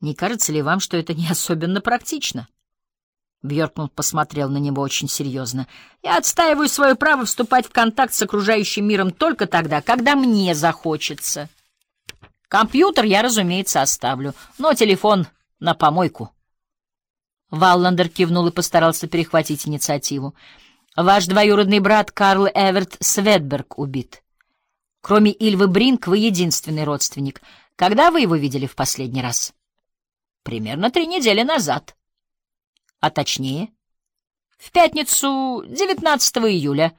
Не кажется ли вам, что это не особенно практично? Бьоркмунд посмотрел на него очень серьезно. «Я отстаиваю свое право вступать в контакт с окружающим миром только тогда, когда мне захочется. Компьютер я, разумеется, оставлю, но телефон на помойку». Валландер кивнул и постарался перехватить инициативу. «Ваш двоюродный брат Карл Эверт Светберг убит. Кроме Ильвы Бринк, вы единственный родственник. Когда вы его видели в последний раз?» «Примерно три недели назад» а точнее, в пятницу 19 июля,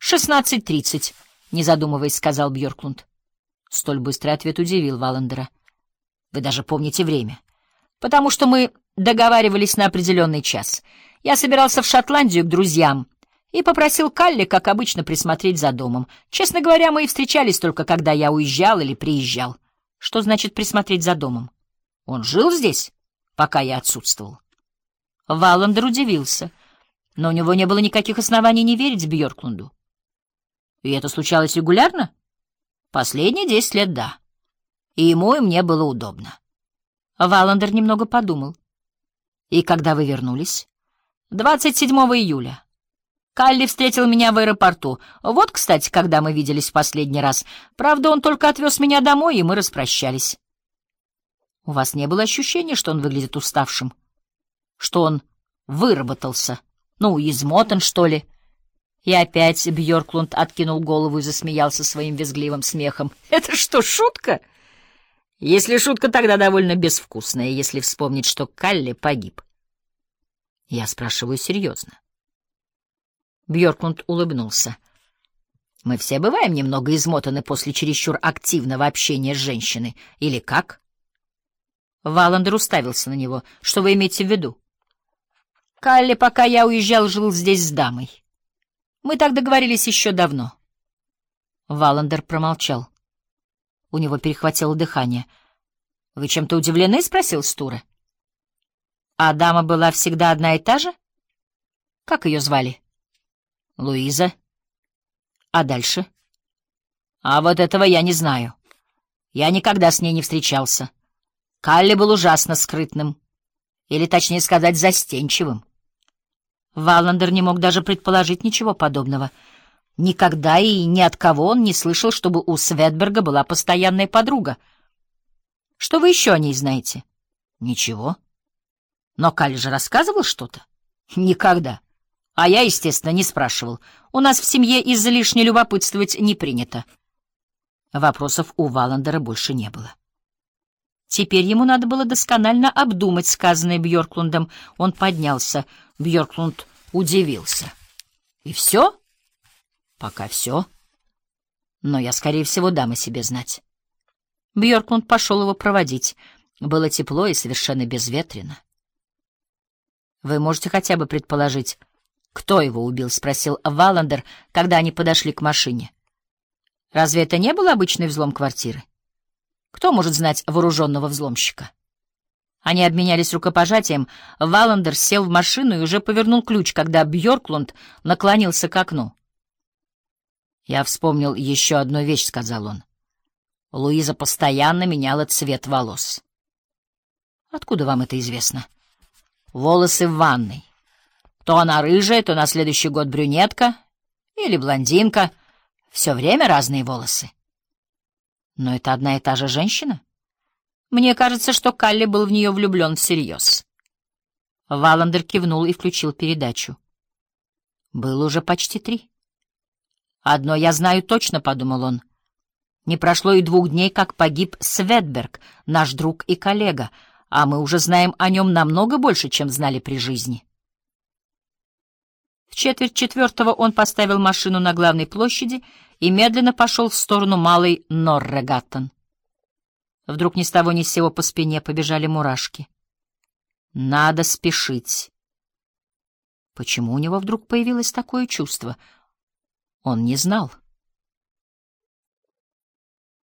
16.30, не задумываясь, сказал Бьорклунд. Столь быстрый ответ удивил Валандера. Вы даже помните время. Потому что мы договаривались на определенный час. Я собирался в Шотландию к друзьям и попросил Калли, как обычно, присмотреть за домом. Честно говоря, мы и встречались только когда я уезжал или приезжал. Что значит присмотреть за домом? Он жил здесь, пока я отсутствовал. Валандер удивился, но у него не было никаких оснований не верить Бьорклунду. И это случалось регулярно? Последние десять лет — да. И ему, и мне было удобно. Валандер немного подумал. И когда вы вернулись? 27 июля. Калли встретил меня в аэропорту. Вот, кстати, когда мы виделись в последний раз. Правда, он только отвез меня домой, и мы распрощались. У вас не было ощущения, что он выглядит уставшим? что он выработался. Ну, измотан, что ли. И опять Бьорклунд откинул голову и засмеялся своим визгливым смехом. «Это что, шутка?» «Если шутка, тогда довольно безвкусная, если вспомнить, что Калли погиб». Я спрашиваю серьезно. Бьорклунд улыбнулся. «Мы все бываем немного измотаны после чересчур активного общения с женщиной. Или как?» Валандер уставился на него. «Что вы имеете в виду?» Калли, пока я уезжал, жил здесь с дамой. Мы так договорились еще давно. Валандер промолчал. У него перехватило дыхание. — Вы чем-то удивлены? — спросил Стура. — А дама была всегда одна и та же? — Как ее звали? — Луиза. — А дальше? — А вот этого я не знаю. Я никогда с ней не встречался. Калли был ужасно скрытным. Или, точнее сказать, застенчивым. Валандер не мог даже предположить ничего подобного. Никогда и ни от кого он не слышал, чтобы у Светберга была постоянная подруга. Что вы еще о ней знаете? Ничего. Но Калли же рассказывал что-то? Никогда. А я, естественно, не спрашивал. У нас в семье излишне любопытствовать не принято. Вопросов у Валандера больше не было. Теперь ему надо было досконально обдумать сказанное Бьорклундом. Он поднялся. Бьорклунд удивился. «И все?» «Пока все. Но я, скорее всего, дам о себе знать». Бьорклунд пошел его проводить. Было тепло и совершенно безветренно. «Вы можете хотя бы предположить, кто его убил?» — спросил Валандер, когда они подошли к машине. «Разве это не был обычный взлом квартиры?» Кто может знать вооруженного взломщика? Они обменялись рукопожатием. Валандер сел в машину и уже повернул ключ, когда Бьорклунд наклонился к окну. «Я вспомнил еще одну вещь», — сказал он. Луиза постоянно меняла цвет волос. «Откуда вам это известно?» «Волосы в ванной. То она рыжая, то на следующий год брюнетка или блондинка. Все время разные волосы». Но это одна и та же женщина? Мне кажется, что Калли был в нее влюблен всерьез. Валандер кивнул и включил передачу. Было уже почти три. «Одно я знаю точно», — подумал он. «Не прошло и двух дней, как погиб Светберг, наш друг и коллега, а мы уже знаем о нем намного больше, чем знали при жизни». В четверть четвертого он поставил машину на главной площади и медленно пошел в сторону малой Норрегаттон. Вдруг ни с того ни с сего по спине побежали мурашки. Надо спешить. Почему у него вдруг появилось такое чувство? Он не знал.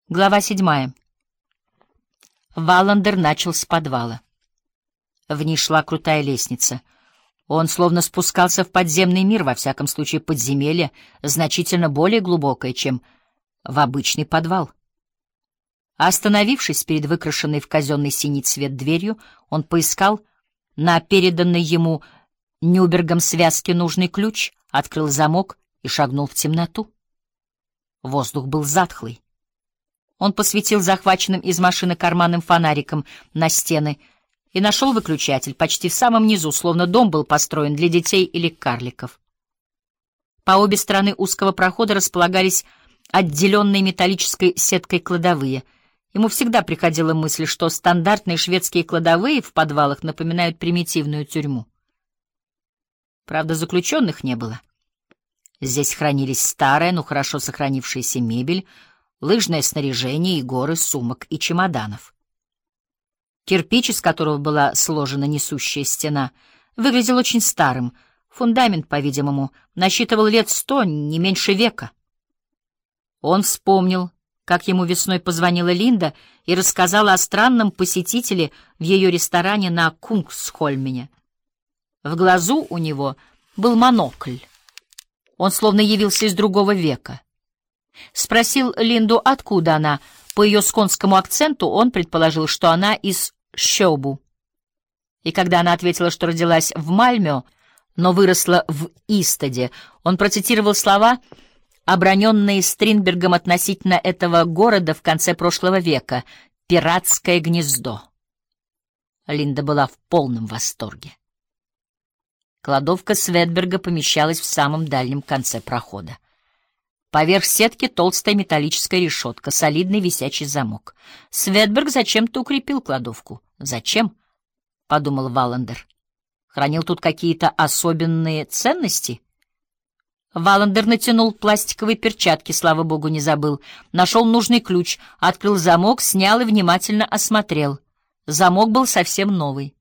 Глава седьмая. Валандер начал с подвала. Вниз шла крутая лестница — он словно спускался в подземный мир, во всяком случае подземелье, значительно более глубокое, чем в обычный подвал. Остановившись перед выкрашенной в казенный синий цвет дверью, он поискал на переданной ему Нюбергом связке нужный ключ, открыл замок и шагнул в темноту. Воздух был затхлый. Он посветил захваченным из машины карманным фонариком на стены и нашел выключатель почти в самом низу, словно дом был построен для детей или карликов. По обе стороны узкого прохода располагались отделенные металлической сеткой кладовые — Ему всегда приходила мысль, что стандартные шведские кладовые в подвалах напоминают примитивную тюрьму. Правда, заключенных не было. Здесь хранились старая, но хорошо сохранившаяся мебель, лыжное снаряжение и горы сумок и чемоданов. Кирпич, из которого была сложена несущая стена, выглядел очень старым. Фундамент, по-видимому, насчитывал лет сто, не меньше века. Он вспомнил, как ему весной позвонила Линда и рассказала о странном посетителе в ее ресторане на Кунгсхольмене. В глазу у него был монокль. Он словно явился из другого века. Спросил Линду, откуда она. По ее сконскому акценту он предположил, что она из Шёбу. И когда она ответила, что родилась в Мальмё, но выросла в Истаде, он процитировал слова — оброненные Стринбергом относительно этого города в конце прошлого века — «пиратское гнездо». Линда была в полном восторге. Кладовка Светберга помещалась в самом дальнем конце прохода. Поверх сетки толстая металлическая решетка, солидный висячий замок. Светберг зачем-то укрепил кладовку. «Зачем?» — подумал Валандер. «Хранил тут какие-то особенные ценности?» Валандер натянул пластиковые перчатки, слава богу, не забыл. Нашел нужный ключ, открыл замок, снял и внимательно осмотрел. Замок был совсем новый.